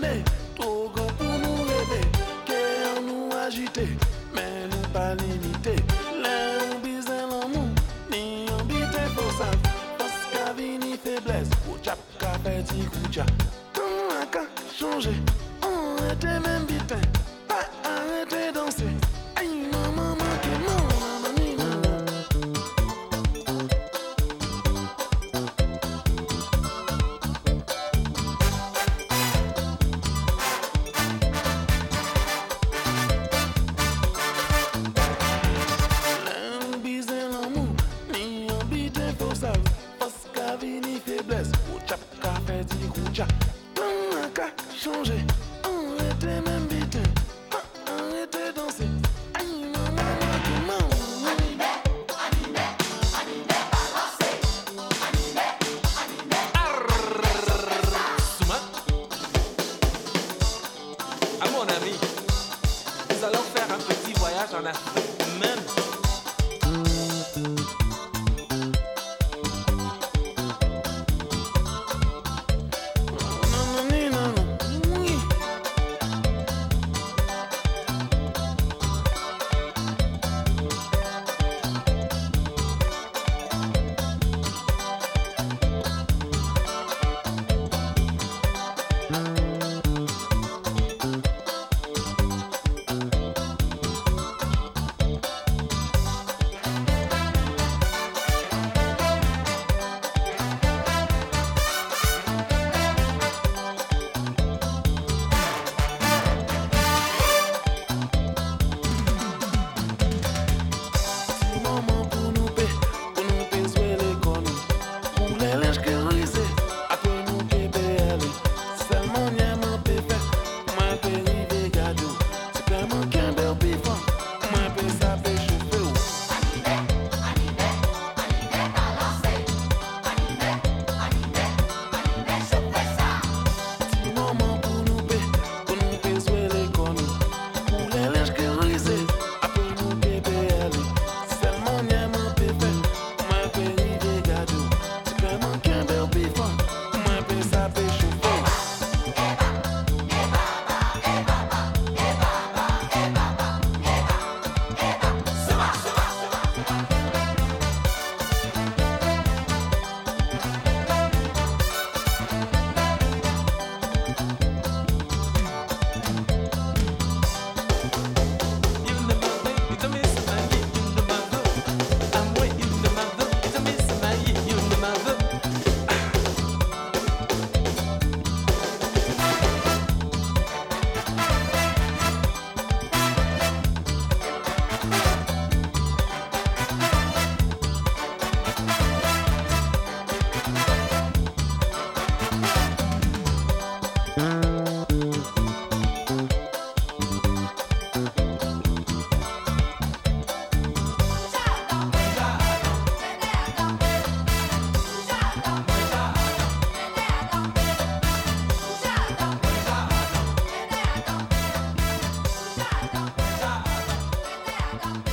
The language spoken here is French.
jamais. Trop grand pour nous rêver Terre nous agiter Mais nous pas limiter. L'air bizarre l'amour Ni ambité pour ça Parce qu'à vini faiblesse Ou tchap qu'a petit coup tcha Tant à qu'à On était même bitin Pas arrêter danser. Dit koucha. Plan a qu'a changé, arrêtez même bite. Pas arrêtez danser. Aïe, maman, maman, maman. Souma À mon ami, nous allons faire un petit voyage en Afrique. Bye.